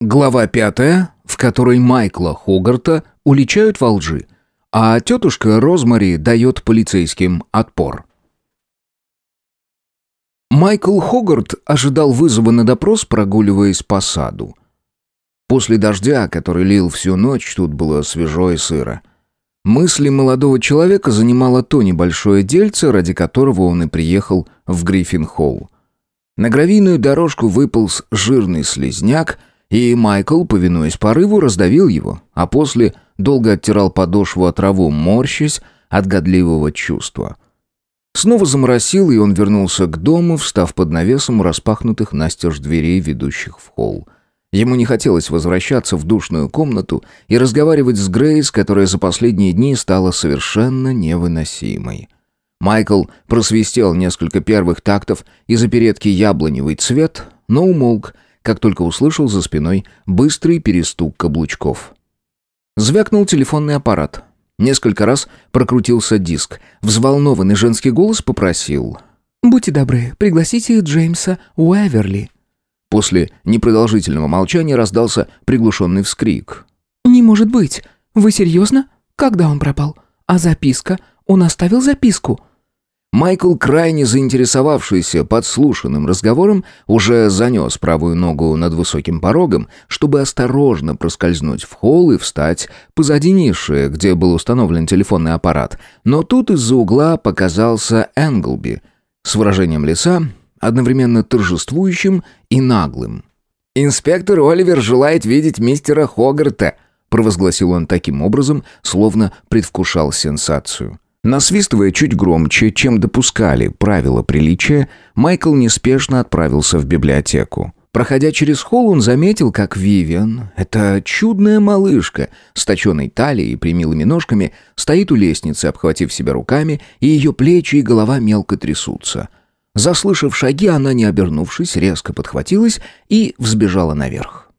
Глава пятая, в которой Майкла Хогарта уличают во лжи, а тетушка Розмари дает полицейским отпор. Майкл Хогарт ожидал вызова на допрос, прогуливаясь по саду. После дождя, который лил всю ночь, тут было свежо и сыро. Мысли молодого человека занимало то небольшое дельце, ради которого он и приехал в Гриффин-холл. На гравийную дорожку выполз жирный слезняк, и Майкл, повинуясь порыву, раздавил его, а после долго оттирал подошву от траву, морщась от годливого чувства. Снова заморосил, и он вернулся к дому, встав под навесом распахнутых настежь дверей, ведущих в холл. Ему не хотелось возвращаться в душную комнату и разговаривать с Грейс, которая за последние дни стала совершенно невыносимой. Майкл просвистел несколько первых тактов из оперетки «Яблоневый цвет», но умолк, как только услышал за спиной быстрый перестук каблучков. Звякнул телефонный аппарат. Несколько раз прокрутился диск. Взволнованный женский голос попросил. «Будьте добры, пригласите Джеймса Уэверли». После непродолжительного молчания раздался приглушенный вскрик. «Не может быть! Вы серьезно? Когда он пропал? А записка? Он оставил записку?» Майкл, крайне заинтересовавшийся подслушанным разговором, уже занес правую ногу над высоким порогом, чтобы осторожно проскользнуть в холл и встать позади ниши, где был установлен телефонный аппарат. Но тут из-за угла показался Энглби с выражением лица, одновременно торжествующим и наглым. «Инспектор Оливер желает видеть мистера Хогарта», провозгласил он таким образом, словно предвкушал сенсацию. Насвистывая чуть громче, чем допускали правила приличия, Майкл неспешно отправился в библиотеку. Проходя через холл, он заметил, как Вивиан, эта чудная малышка с точенной талией и примилыми ножками, стоит у лестницы, обхватив себя руками, и ее плечи и голова мелко трясутся. Заслышав шаги, она, не обернувшись, резко подхватилась и взбежала наверх.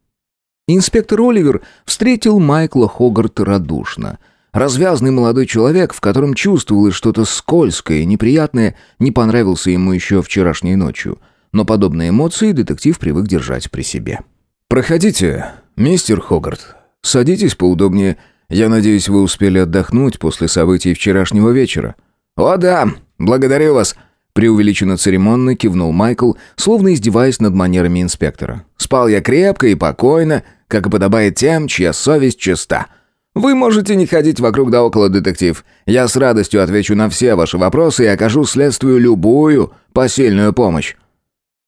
Инспектор Оливер встретил Майкла Хогарта радушно — Развязный молодой человек, в котором чувствовалось что-то скользкое и неприятное, не понравился ему еще вчерашней ночью. Но подобные эмоции детектив привык держать при себе. «Проходите, мистер Хогарт. Садитесь поудобнее. Я надеюсь, вы успели отдохнуть после событий вчерашнего вечера». «О да, благодарю вас», — преувеличенно церемонно кивнул Майкл, словно издеваясь над манерами инспектора. «Спал я крепко и покойно, как и подобает тем, чья совесть чиста». Вы можете не ходить вокруг да около, детектив. Я с радостью отвечу на все ваши вопросы и окажу следствию любую посильную помощь».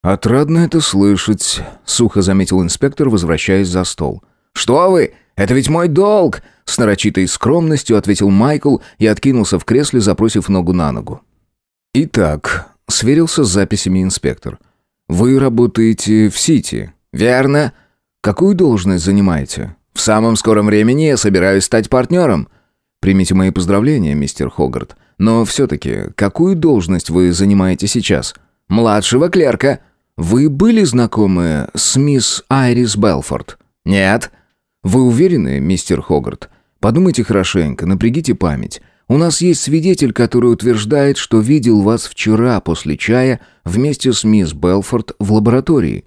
«Отрадно это слышать», — сухо заметил инспектор, возвращаясь за стол. «Что вы? Это ведь мой долг!» С нарочитой скромностью ответил Майкл и откинулся в кресле, запросив ногу на ногу. «Итак», — сверился с записями инспектор. «Вы работаете в Сити?» «Верно». «Какую должность занимаете?» В самом скором времени я собираюсь стать партнером». «Примите мои поздравления, мистер Хогарт. Но все-таки, какую должность вы занимаете сейчас?» «Младшего клерка». «Вы были знакомы с мисс Айрис Белфорд?» «Нет». «Вы уверены, мистер Хогарт? Подумайте хорошенько, напрягите память. У нас есть свидетель, который утверждает, что видел вас вчера после чая вместе с мисс Белфорд в лаборатории».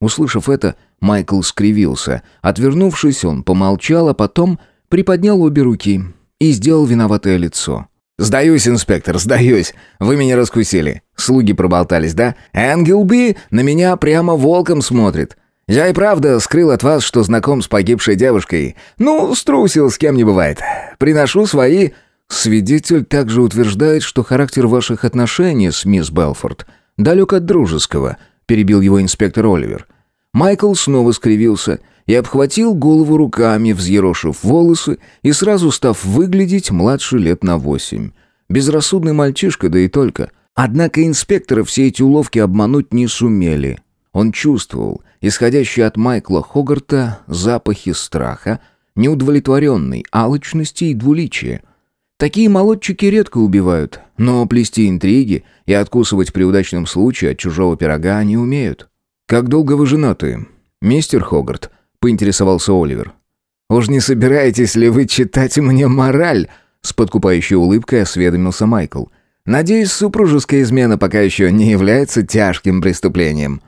Услышав это, Майкл скривился. Отвернувшись, он помолчал, а потом приподнял обе руки и сделал виноватое лицо. «Сдаюсь, инспектор, сдаюсь. Вы меня раскусили. Слуги проболтались, да? Энгелби на меня прямо волком смотрит. Я и правда скрыл от вас, что знаком с погибшей девушкой. Ну, струсил, с кем не бывает. Приношу свои...» Свидетель также утверждает, что характер ваших отношений с мисс Белфорд далек от дружеского, перебил его инспектор Оливер. Майкл снова скривился и обхватил голову руками, взъерошив волосы и сразу став выглядеть младше лет на восемь. Безрассудный мальчишка, да и только. Однако инспектора все эти уловки обмануть не сумели. Он чувствовал исходящие от Майкла Хогарта запахи страха, неудовлетворенной алчности и двуличия. Такие молодчики редко убивают, но плести интриги и откусывать при удачном случае от чужого пирога они умеют. «Как долго вы женаты, мистер Хогарт?» — поинтересовался Оливер. «Уж не собираетесь ли вы читать мне мораль?» — с подкупающей улыбкой осведомился Майкл. «Надеюсь, супружеская измена пока еще не является тяжким преступлением».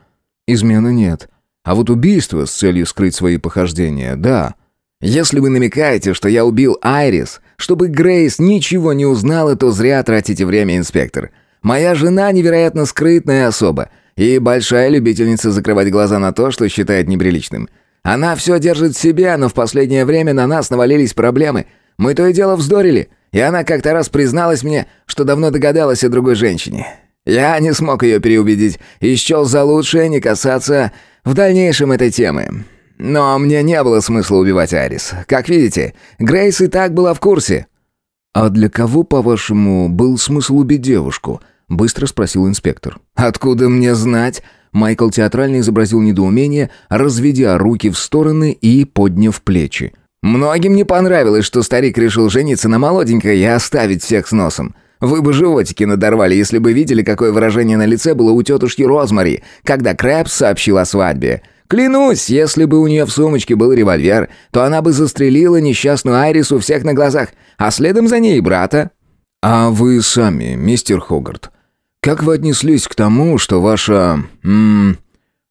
«Измены нет. А вот убийство с целью скрыть свои похождения, да. Если вы намекаете, что я убил Айрис, чтобы Грейс ничего не узнала, то зря тратите время, инспектор. Моя жена невероятно скрытная особа и большая любительница закрывать глаза на то, что считает неприличным. Она все держит в себе, но в последнее время на нас навалились проблемы. Мы то и дело вздорили, и она как-то раз призналась мне, что давно догадалась о другой женщине. Я не смог ее переубедить и счел за лучшее не касаться в дальнейшем этой темы. Но мне не было смысла убивать Арис. Как видите, Грейс и так была в курсе. «А для кого, по-вашему, был смысл убить девушку?» — быстро спросил инспектор. «Откуда мне знать?» Майкл театрально изобразил недоумение, разведя руки в стороны и подняв плечи. «Многим не понравилось, что старик решил жениться на молоденькой и оставить всех с носом. Вы бы животики надорвали, если бы видели, какое выражение на лице было у тетушки Розмари, когда Крэпс сообщил о свадьбе. Клянусь, если бы у нее в сумочке был револьвер, то она бы застрелила несчастную Айрис у всех на глазах, а следом за ней брата». «А вы сами, мистер Хогарт, как вы отнеслись к тому, что ваша... М -м,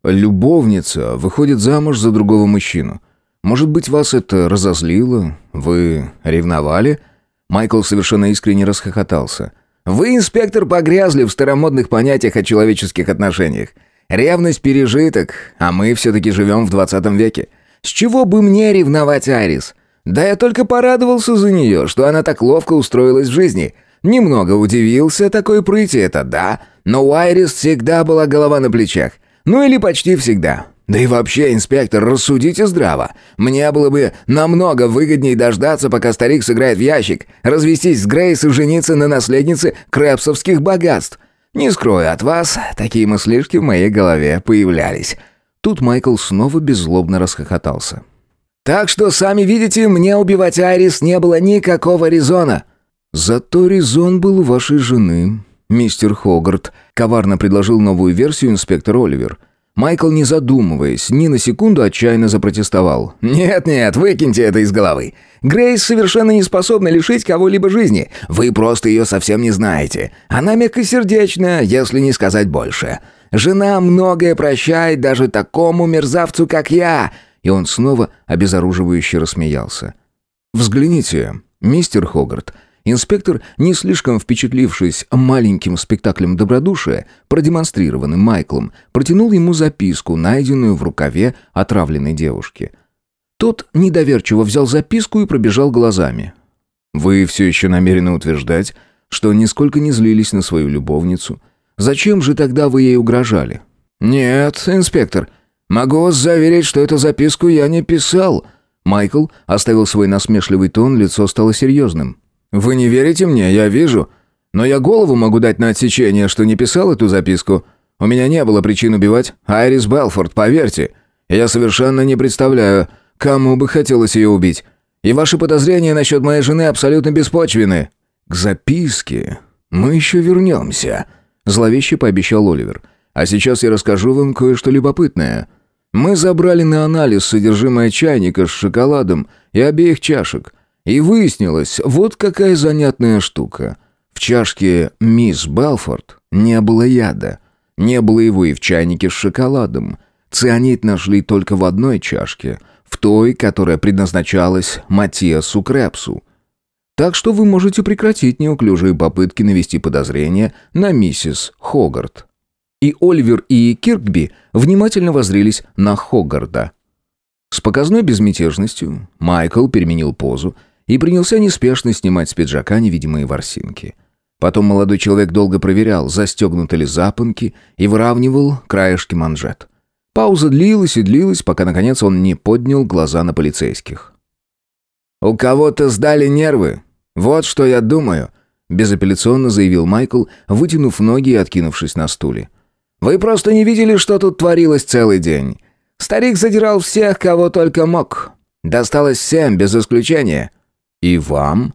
любовница выходит замуж за другого мужчину? Может быть, вас это разозлило? Вы ревновали?» Майкл совершенно искренне расхохотался. «Вы, инспектор, погрязли в старомодных понятиях о человеческих отношениях. Ревность пережиток, а мы все-таки живем в 20 веке. С чего бы мне ревновать Арис? Да я только порадовался за нее, что она так ловко устроилась в жизни. Немного удивился такой прыти, это да, но у Айрис всегда была голова на плечах. Ну или почти всегда. Да и вообще, инспектор, рассудите здраво. Мне было бы намного выгоднее дождаться, пока старик сыграет в ящик, развестись с Грейс и жениться на наследнице крэпсовских богатств. Не скрою от вас, такие мыслишки в моей голове появлялись. Тут Майкл снова беззлобно расхохотался. Так что, сами видите, мне убивать Айрис не было никакого резона. Зато резон был у вашей жены, мистер Хогарт, коварно предложил новую версию инспектор Оливер. Майкл, не задумываясь, ни на секунду отчаянно запротестовал. «Нет-нет, выкиньте это из головы. Грейс совершенно не способна лишить кого-либо жизни. Вы просто ее совсем не знаете. Она мягкосердечная, если не сказать больше. Жена многое прощает даже такому мерзавцу, как я». И он снова обезоруживающе рассмеялся. «Взгляните, мистер Хогарт, Инспектор, не слишком впечатлившись маленьким спектаклем добродушия, продемонстрированным Майклом, протянул ему записку, найденную в рукаве отравленной девушки. Тот недоверчиво взял записку и пробежал глазами. «Вы все еще намерены утверждать, что нисколько не злились на свою любовницу? Зачем же тогда вы ей угрожали?» «Нет, инспектор, могу вас заверить, что эту записку я не писал». Майкл оставил свой насмешливый тон, лицо стало серьезным. «Вы не верите мне, я вижу. Но я голову могу дать на отсечение, что не писал эту записку. У меня не было причин убивать Айрис Белфорд, поверьте. Я совершенно не представляю, кому бы хотелось ее убить. И ваши подозрения насчет моей жены абсолютно беспочвены». «К записке мы еще вернемся», — зловеще пообещал Оливер. «А сейчас я расскажу вам кое-что любопытное. Мы забрали на анализ содержимое чайника с шоколадом и обеих чашек». И выяснилось, вот какая занятная штука. В чашке «Мисс Белфорд» не было яда. Не было его и в чайнике с шоколадом. Цианид нашли только в одной чашке, в той, которая предназначалась Матиасу Крепсу. Так что вы можете прекратить неуклюжие попытки навести подозрения на миссис Хогарт. И Оливер и Киркби внимательно воззрелись на Хогарда. С показной безмятежностью Майкл переменил позу и принялся неспешно снимать с пиджака невидимые ворсинки. Потом молодой человек долго проверял, застегнуты ли запонки, и выравнивал краешки манжет. Пауза длилась и длилась, пока, наконец, он не поднял глаза на полицейских. «У кого-то сдали нервы. Вот что я думаю», — безапелляционно заявил Майкл, вытянув ноги и откинувшись на стуле. «Вы просто не видели, что тут творилось целый день. Старик задирал всех, кого только мог. Досталось всем, без исключения. «И вам?»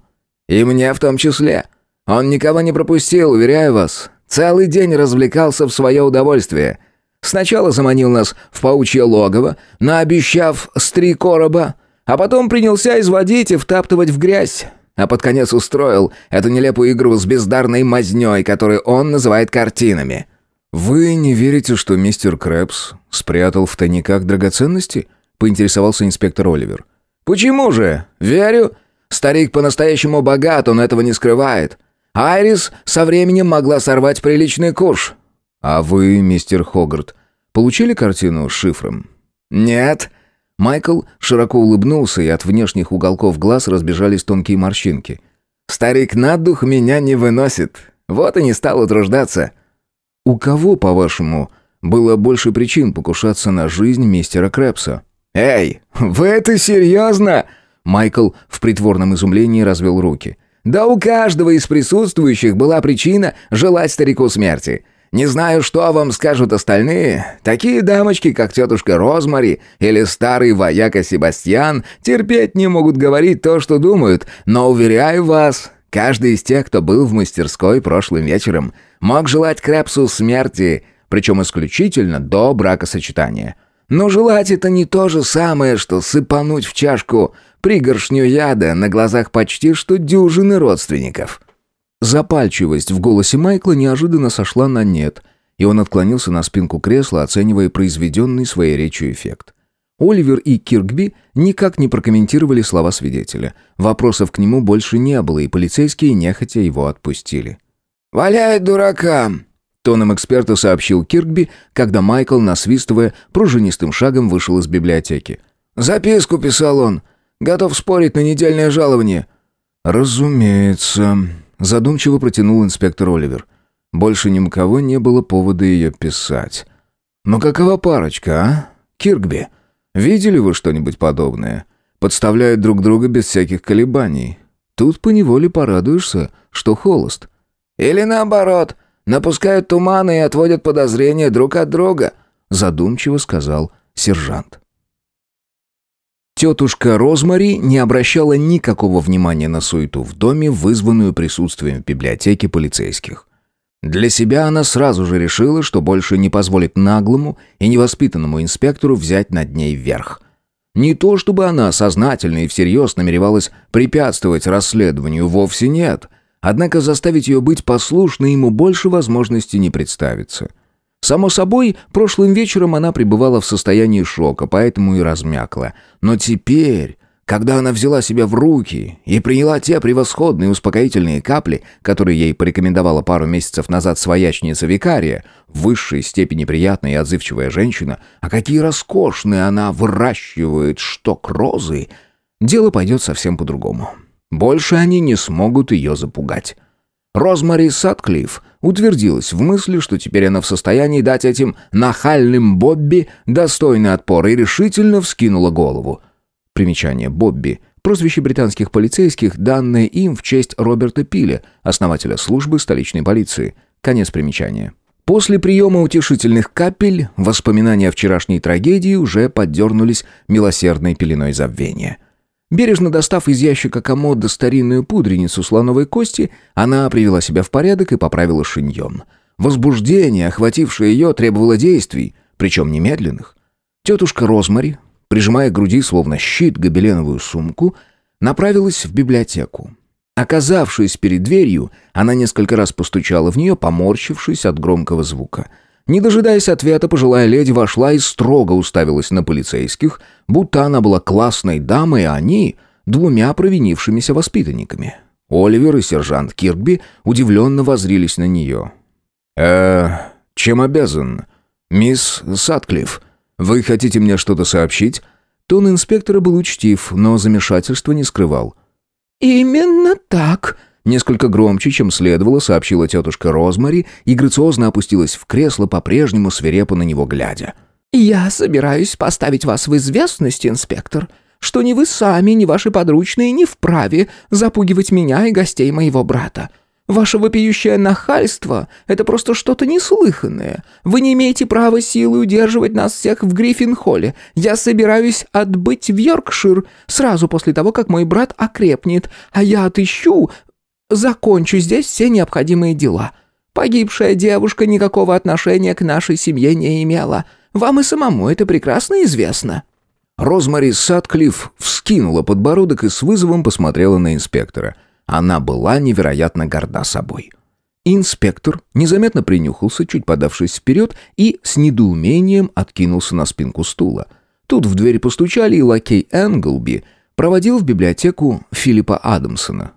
«И мне в том числе. Он никого не пропустил, уверяю вас. Целый день развлекался в свое удовольствие. Сначала заманил нас в паучье логово, наобещав с три короба, а потом принялся изводить и втаптывать в грязь. А под конец устроил эту нелепую игру с бездарной мазнёй, которую он называет картинами». «Вы не верите, что мистер Крэпс спрятал в тайниках драгоценности?» — поинтересовался инспектор Оливер. «Почему же? Верю. Старик по-настоящему богат, он этого не скрывает. Айрис со временем могла сорвать приличный куш». «А вы, мистер Хогарт, получили картину с шифром?» «Нет». Майкл широко улыбнулся, и от внешних уголков глаз разбежались тонкие морщинки. «Старик на дух меня не выносит. Вот и не стал утруждаться». «У кого, по-вашему, было больше причин покушаться на жизнь мистера Крэпса?» «Эй, вы это серьезно?» Майкл в притворном изумлении развел руки. «Да у каждого из присутствующих была причина желать старику смерти. Не знаю, что вам скажут остальные. Такие дамочки, как тетушка Розмари или старый вояка Себастьян, терпеть не могут говорить то, что думают, но, уверяю вас, каждый из тех, кто был в мастерской прошлым вечером, мог желать Крэпсу смерти, причем исключительно до бракосочетания. Но желать это не то же самое, что сыпануть в чашку пригоршню яда на глазах почти что дюжины родственников». Запальчивость в голосе Майкла неожиданно сошла на нет, и он отклонился на спинку кресла, оценивая произведенный своей речью эффект. Оливер и Киркби никак не прокомментировали слова свидетеля. Вопросов к нему больше не было, и полицейские нехотя его отпустили. «Валяет дурака!» — тоном эксперта сообщил Киркби, когда Майкл, насвистывая, пружинистым шагом вышел из библиотеки. «Записку писал он. Готов спорить на недельное жалование». «Разумеется», Задумчиво протянул инспектор Оливер. Больше ни у кого не было повода ее писать. «Но какова парочка, а? Киркби? Видели вы что-нибудь подобное? Подставляют друг друга без всяких колебаний. Тут поневоле порадуешься, что холост». «Или наоборот, напускают туманы и отводят подозрения друг от друга», задумчиво сказал сержант. Тетушка Розмари не обращала никакого внимания на суету в доме, вызванную присутствием в библиотеке полицейских. Для себя она сразу же решила, что больше не позволит наглому и невоспитанному инспектору взять над ней верх. Не то чтобы она сознательно и всерьез намеревалась препятствовать расследованию, вовсе нет. Однако заставить ее быть послушной ему больше возможности не представится. Само собой, прошлым вечером она пребывала в состоянии шока, поэтому и размякла. Но теперь, когда она взяла себя в руки и приняла те превосходные успокоительные капли, которые ей порекомендовала пару месяцев назад своячница Викария, в высшей степени приятная и отзывчивая женщина, а какие роскошные она выращивает шток розы, дело пойдет совсем по-другому. Больше они не смогут ее запугать. Розмари Сатклифф утвердилась в мысли, что теперь она в состоянии дать этим нахальным Бобби достойный отпор и решительно вскинула голову. Примечание Бобби – прозвище британских полицейских, данное им в честь Роберта Пиля, основателя службы столичной полиции. Конец примечания. После приема утешительных капель воспоминания о вчерашней трагедии уже поддернулись милосердной пеленой забвения – Бережно достав из ящика комода старинную пудреницу слоновой кости, она привела себя в порядок и поправила шиньон. Возбуждение, охватившее ее, требовало действий, причем немедленных. Тетушка Розмари, прижимая к груди словно щит гобеленовую сумку, направилась в библиотеку. Оказавшись перед дверью, она несколько раз постучала в нее, поморщившись от громкого звука — не дожидаясь ответа, пожилая леди вошла и строго уставилась на полицейских, будто она была классной дамой, а они — двумя провинившимися воспитанниками. Оливер и сержант Киркби удивленно возрились на нее. «Э, чем обязан? Мисс Сатклифф, вы хотите мне что-то сообщить?» Тон инспектора был учтив, но замешательства не скрывал. «Именно так», Несколько громче, чем следовало, сообщила тетушка Розмари и грациозно опустилась в кресло, по-прежнему свирепо на него глядя. «Я собираюсь поставить вас в известность, инспектор, что ни вы сами, ни ваши подручные не вправе запугивать меня и гостей моего брата. Ваше вопиющее нахальство — это просто что-то неслыханное. Вы не имеете права силой удерживать нас всех в Гриффин-холле. Я собираюсь отбыть в Йоркшир сразу после того, как мой брат окрепнет, а я отыщу Закончу здесь все необходимые дела. Погибшая девушка никакого отношения к нашей семье не имела. Вам и самому это прекрасно известно». Розмари Сатклифф вскинула подбородок и с вызовом посмотрела на инспектора. Она была невероятно горда собой. Инспектор незаметно принюхался, чуть подавшись вперед, и с недоумением откинулся на спинку стула. Тут в дверь постучали, и лакей Энглби проводил в библиотеку Филиппа Адамсона.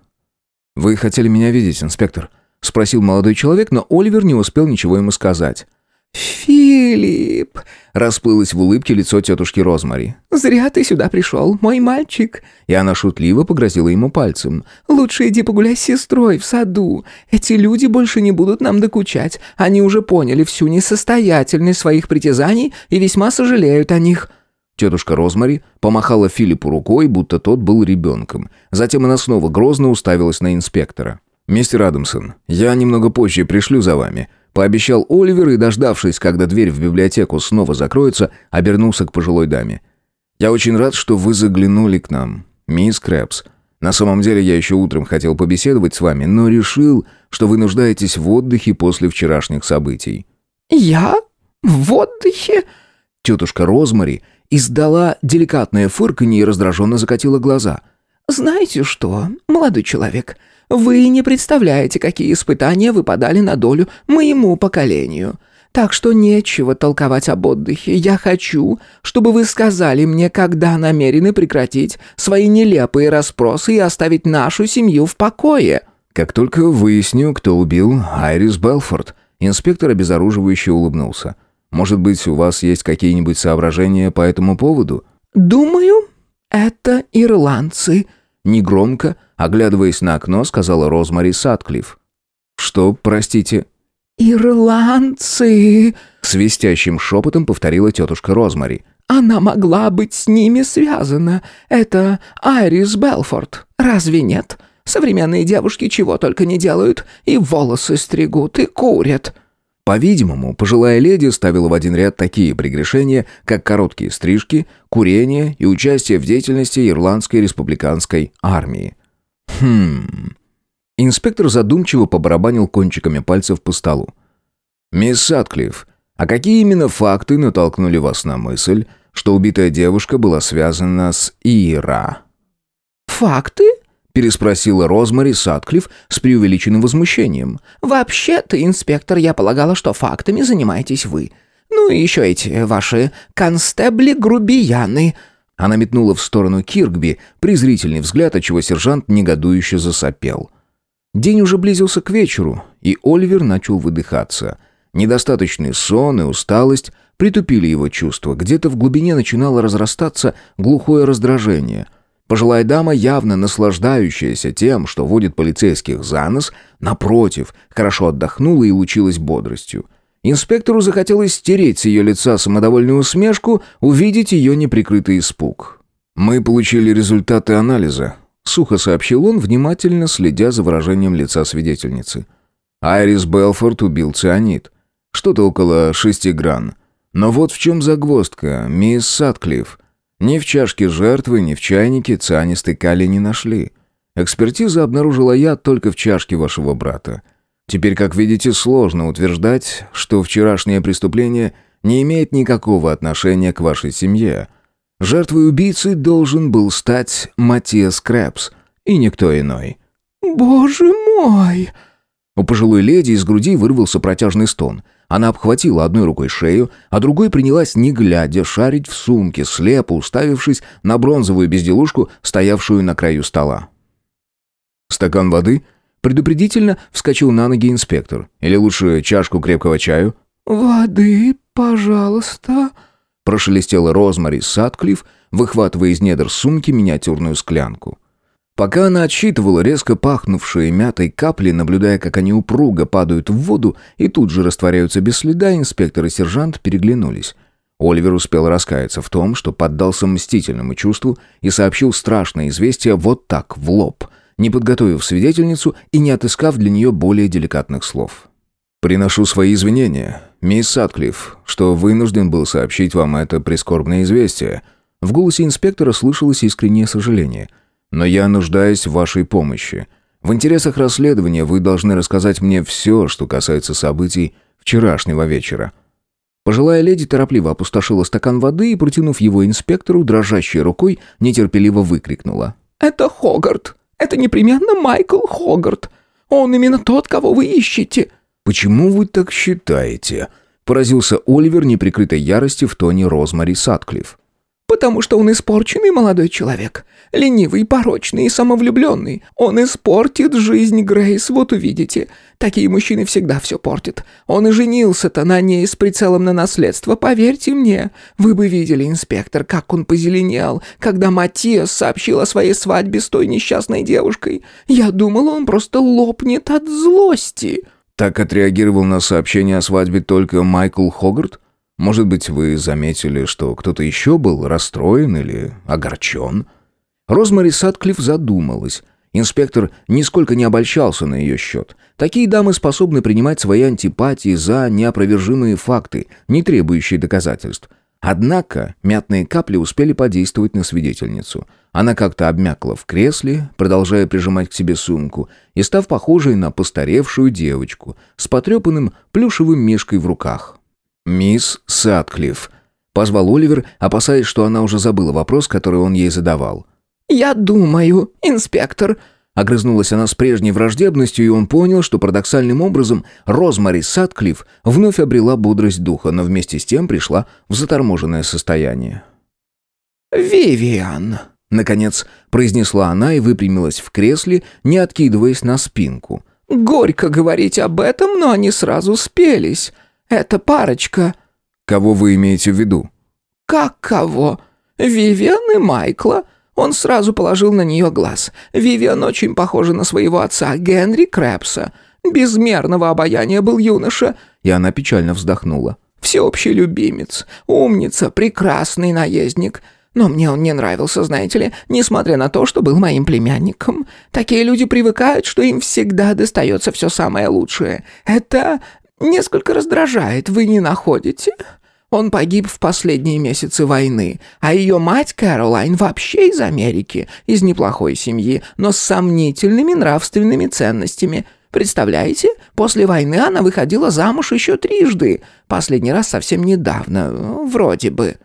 «Вы хотели меня видеть, инспектор?» — спросил молодой человек, но Оливер не успел ничего ему сказать. «Филипп!» — расплылось в улыбке лицо тетушки Розмари. «Зря ты сюда пришел, мой мальчик!» И она шутливо погрозила ему пальцем. «Лучше иди погуляй с сестрой в саду. Эти люди больше не будут нам докучать. Они уже поняли всю несостоятельность своих притязаний и весьма сожалеют о них». Тетушка Розмари помахала Филиппу рукой, будто тот был ребенком. Затем она снова грозно уставилась на инспектора. «Мистер Адамсон, я немного позже пришлю за вами», Пообещал Оливер и, дождавшись, когда дверь в библиотеку снова закроется, обернулся к пожилой даме. «Я очень рад, что вы заглянули к нам, мисс Крэпс. На самом деле я еще утром хотел побеседовать с вами, но решил, что вы нуждаетесь в отдыхе после вчерашних событий». «Я? В отдыхе?» Тетушка Розмари издала деликатное фырканье и раздраженно закатила глаза. «Знаете что, молодой человек, вы не представляете, какие испытания выпадали на долю моему поколению. Так что нечего толковать об отдыхе. Я хочу, чтобы вы сказали мне, когда намерены прекратить свои нелепые расспросы и оставить нашу семью в покое». «Как только выясню, кто убил Айрис Белфорд», инспектор обезоруживающе улыбнулся. «Может быть, у вас есть какие-нибудь соображения по этому поводу?» «Думаю, это ирландцы», Негромко, оглядываясь на окно, сказала Розмари Сатклифф. «Что, простите?» «Ирландцы!» — свистящим шепотом повторила тетушка Розмари. «Она могла быть с ними связана. Это Айрис Белфорд. Разве нет? Современные девушки чего только не делают. И волосы стригут, и курят. По-видимому, пожилая леди ставила в один ряд такие прегрешения, как короткие стрижки, курение и участие в деятельности Ирландской республиканской армии. Хм. Инспектор задумчиво побарабанил кончиками пальцев по столу. «Мисс Сатклифф, а какие именно факты натолкнули вас на мысль, что убитая девушка была связана с Ира?» «Факты?» Переспросила Розмари Сатклифф с преувеличенным возмущением. «Вообще-то, инспектор, я полагала, что фактами занимаетесь вы. Ну и еще эти ваши констебли-грубияны». Она метнула в сторону Киркби презрительный взгляд, отчего сержант негодующе засопел. День уже близился к вечеру, и Оливер начал выдыхаться. Недостаточный сон и усталость притупили его чувства. Где-то в глубине начинало разрастаться глухое раздражение – Пожилая дама, явно наслаждающаяся тем, что водит полицейских за нос, напротив, хорошо отдохнула и лучилась бодростью. Инспектору захотелось стереть с ее лица самодовольную усмешку, увидеть ее неприкрытый испуг. «Мы получили результаты анализа», — сухо сообщил он, внимательно следя за выражением лица свидетельницы. «Айрис Белфорд убил цианид. Что-то около шести гран. Но вот в чем загвоздка, мисс Сатклифф. Ни в чашке жертвы, ни в чайнике цианистый калий не нашли. Экспертиза обнаружила яд только в чашке вашего брата. Теперь, как видите, сложно утверждать, что вчерашнее преступление не имеет никакого отношения к вашей семье. Жертвой убийцы должен был стать Матиас Крэпс, и никто иной. «Боже мой!» У пожилой леди из груди вырвался протяжный стон – она обхватила одной рукой шею, а другой принялась, не глядя, шарить в сумке, слепо уставившись на бронзовую безделушку, стоявшую на краю стола. «Стакан воды?» Предупредительно вскочил на ноги инспектор. «Или лучше чашку крепкого чаю?» «Воды, пожалуйста», прошелестела Розмари Сатклифф, выхватывая из недр сумки миниатюрную склянку. Пока она отсчитывала резко пахнувшие мятой капли, наблюдая, как они упруго падают в воду и тут же растворяются без следа, инспектор и сержант переглянулись. Оливер успел раскаяться в том, что поддался мстительному чувству и сообщил страшное известие вот так, в лоб, не подготовив свидетельницу и не отыскав для нее более деликатных слов. «Приношу свои извинения, мисс Сатклифф, что вынужден был сообщить вам это прискорбное известие». В голосе инспектора слышалось искреннее сожаление – но я нуждаюсь в вашей помощи. В интересах расследования вы должны рассказать мне все, что касается событий вчерашнего вечера». Пожилая леди торопливо опустошила стакан воды и, протянув его инспектору, дрожащей рукой, нетерпеливо выкрикнула. «Это Хогарт! Это непременно Майкл Хогарт! Он именно тот, кого вы ищете». «Почему вы так считаете?» Поразился Оливер неприкрытой ярости в тоне Розмари Сатклифф. «Потому что он испорченный молодой человек. Ленивый, порочный и самовлюбленный. Он испортит жизнь Грейс, вот увидите. Такие мужчины всегда все портят. Он и женился-то на ней с прицелом на наследство, поверьте мне. Вы бы видели, инспектор, как он позеленел, когда Матиас сообщил о своей свадьбе с той несчастной девушкой. Я думал, он просто лопнет от злости». Так отреагировал на сообщение о свадьбе только Майкл Хогарт? Может быть, вы заметили, что кто-то еще был расстроен или огорчен? Розмари Садклифф задумалась. Инспектор нисколько не обольщался на ее счет. Такие дамы способны принимать свои антипатии за неопровержимые факты, не требующие доказательств. Однако мятные капли успели подействовать на свидетельницу. Она как-то обмякла в кресле, продолжая прижимать к себе сумку, и став похожей на постаревшую девочку с потрепанным плюшевым мишкой в руках. «Мисс Садклифф», — позвал Оливер, опасаясь, что она уже забыла вопрос, который он ей задавал. «Я думаю, инспектор», Огрызнулась она с прежней враждебностью, и он понял, что парадоксальным образом Розмари Садклифф вновь обрела бодрость духа, но вместе с тем пришла в заторможенное состояние. «Вивиан», — наконец произнесла она и выпрямилась в кресле, не откидываясь на спинку. «Горько говорить об этом, но они сразу спелись. Это парочка». «Кого вы имеете в виду?» «Как кого? Вивиан и Майкла». Он сразу положил на нее глаз. Вивиан очень похожа на своего отца, Генри Крэпса. Безмерного обаяния был юноша. И она печально вздохнула. Всеобщий любимец, умница, прекрасный наездник. Но мне он не нравился, знаете ли, несмотря на то, что был моим племянником. Такие люди привыкают, что им всегда достается все самое лучшее. Это несколько раздражает, вы не находите?» Он погиб в последние месяцы войны, а ее мать Кэролайн вообще из Америки, из неплохой семьи, но с сомнительными нравственными ценностями. Представляете, после войны она выходила замуж еще трижды, последний раз совсем недавно, вроде бы».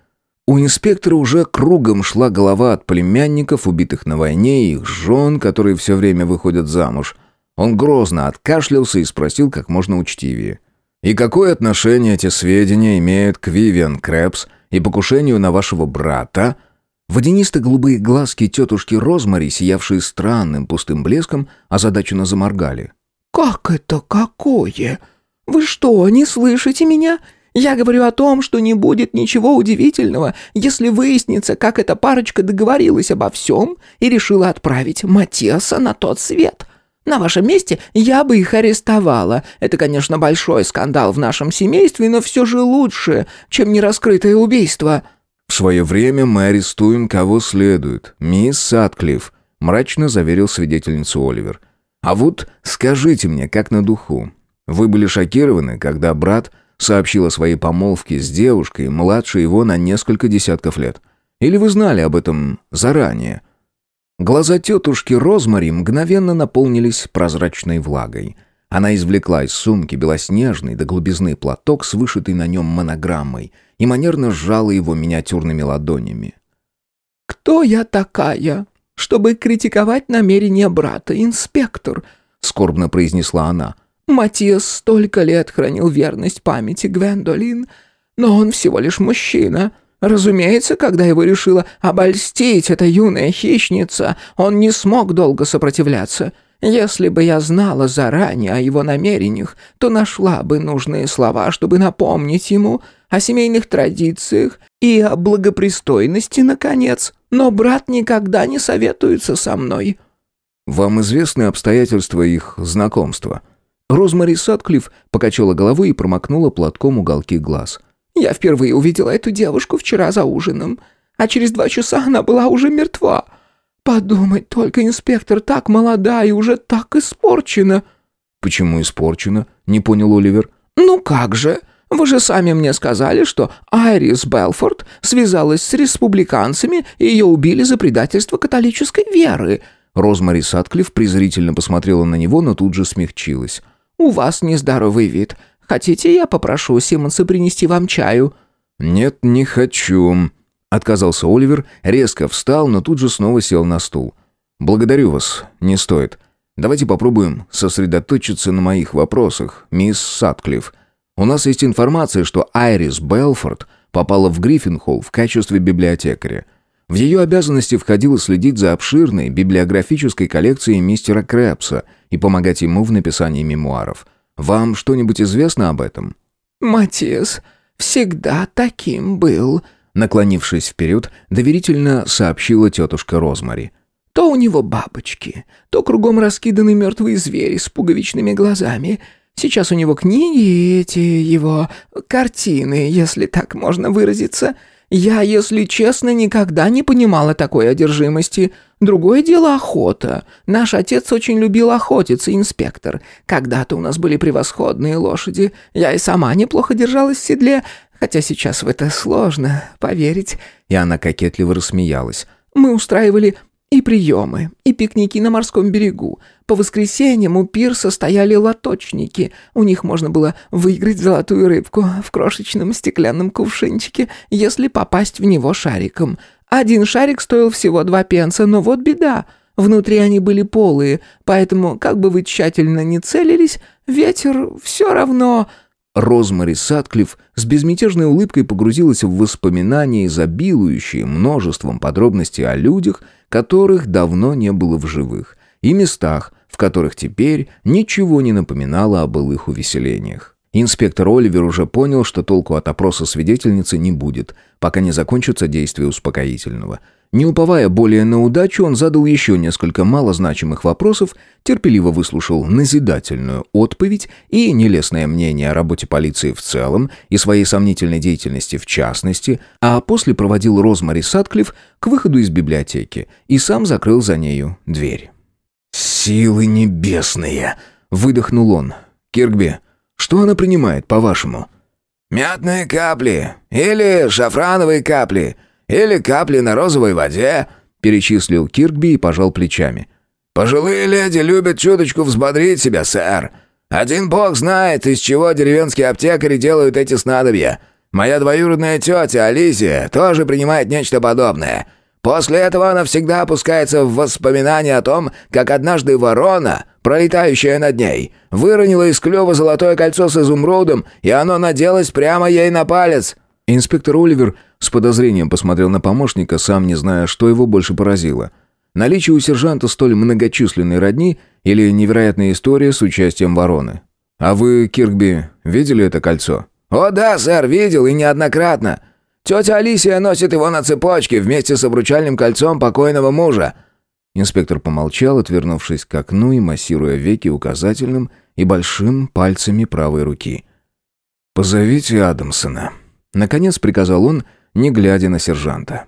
У инспектора уже кругом шла голова от племянников, убитых на войне, и их жен, которые все время выходят замуж. Он грозно откашлялся и спросил как можно учтивее. И какое отношение эти сведения имеют к Вивиан Крэпс и покушению на вашего брата?» Водянисто-голубые глазки тетушки Розмари, сиявшие странным пустым блеском, озадаченно заморгали. «Как это какое? Вы что, не слышите меня? Я говорю о том, что не будет ничего удивительного, если выяснится, как эта парочка договорилась обо всем и решила отправить Матиаса на тот свет. На вашем месте я бы их арестовала. Это, конечно, большой скандал в нашем семействе, но все же лучше, чем нераскрытое убийство». «В свое время мы арестуем кого следует, мисс Садклифф», мрачно заверил свидетельницу Оливер. «А вот скажите мне, как на духу, вы были шокированы, когда брат сообщил о своей помолвке с девушкой, младше его на несколько десятков лет? Или вы знали об этом заранее?» Глаза тетушки Розмари мгновенно наполнились прозрачной влагой. Она извлекла из сумки белоснежный до глубизны платок с вышитой на нем монограммой и манерно сжала его миниатюрными ладонями. «Кто я такая, чтобы критиковать намерения брата, инспектор?» — скорбно произнесла она. «Матиас столько лет хранил верность памяти Гвендолин, но он всего лишь мужчина». Разумеется, когда его решила обольстить эта юная хищница, он не смог долго сопротивляться. Если бы я знала заранее о его намерениях, то нашла бы нужные слова, чтобы напомнить ему о семейных традициях и о благопристойности, наконец. Но брат никогда не советуется со мной». «Вам известны обстоятельства их знакомства?» Розмари Садклифф покачала головой и промокнула платком уголки глаз. Я впервые увидела эту девушку вчера за ужином, а через два часа она была уже мертва. Подумать только, инспектор так молода и уже так испорчена». «Почему испорчена?» — не понял Оливер. «Ну как же? Вы же сами мне сказали, что Айрис Белфорд связалась с республиканцами, и ее убили за предательство католической веры». Розмари Сатклифф презрительно посмотрела на него, но тут же смягчилась. «У вас нездоровый вид. Хотите, я попрошу Симмонса принести вам чаю?» «Нет, не хочу», — отказался Оливер, резко встал, но тут же снова сел на стул. «Благодарю вас, не стоит. Давайте попробуем сосредоточиться на моих вопросах, мисс Сатклифф. У нас есть информация, что Айрис Белфорд попала в Гриффинхолл в качестве библиотекаря. В ее обязанности входило следить за обширной библиографической коллекцией мистера Крэпса и помогать ему в написании мемуаров. Вам что-нибудь известно об этом? «Матиас всегда таким был», наклонившись вперед, доверительно сообщила тетушка Розмари. «То у него бабочки, то кругом раскиданы мертвые звери с пуговичными глазами. Сейчас у него книги и эти его картины, если так можно выразиться. Я, если честно, никогда не понимала такой одержимости. Другое дело охота. Наш отец очень любил охотиться, инспектор. Когда-то у нас были превосходные лошади. Я и сама неплохо держалась в седле, хотя сейчас в это сложно поверить». И она кокетливо рассмеялась. «Мы устраивали и приемы, и пикники на морском берегу. По воскресеньям у пирса стояли лоточники. У них можно было выиграть золотую рыбку в крошечном стеклянном кувшинчике, если попасть в него шариком. Один шарик стоил всего два пенса, но вот беда. Внутри они были полые, поэтому, как бы вы тщательно не целились, ветер все равно... Розмари Сатклифф с безмятежной улыбкой погрузилась в воспоминания, изобилующие множеством подробностей о людях, которых давно не было в живых, и местах, в которых теперь ничего не напоминало о былых увеселениях. Инспектор Оливер уже понял, что толку от опроса свидетельницы не будет, пока не закончится действие успокоительного – не уповая более на удачу, он задал еще несколько малозначимых вопросов, терпеливо выслушал назидательную отповедь и нелестное мнение о работе полиции в целом и своей сомнительной деятельности в частности, а после проводил Розмари Сатклифф к выходу из библиотеки и сам закрыл за нею дверь. «Силы небесные!» — выдохнул он. «Киркби, что она принимает, по-вашему?» «Мятные капли или шафрановые капли», или капли на розовой воде», — перечислил Киркби и пожал плечами. «Пожилые леди любят чуточку взбодрить себя, сэр. Один бог знает, из чего деревенские аптекари делают эти снадобья. Моя двоюродная тетя Алисия тоже принимает нечто подобное. После этого она всегда опускается в воспоминания о том, как однажды ворона, пролетающая над ней, выронила из клюва золотое кольцо с изумрудом, и оно наделось прямо ей на палец». Инспектор Оливер с подозрением посмотрел на помощника, сам не зная, что его больше поразило. Наличие у сержанта столь многочисленной родни или невероятная история с участием вороны. «А вы, Киркби, видели это кольцо?» «О да, сэр, видел и неоднократно. Тетя Алисия носит его на цепочке вместе с обручальным кольцом покойного мужа». Инспектор помолчал, отвернувшись к окну и массируя веки указательным и большим пальцами правой руки. «Позовите Адамсона», Наконец приказал он, не глядя на сержанта.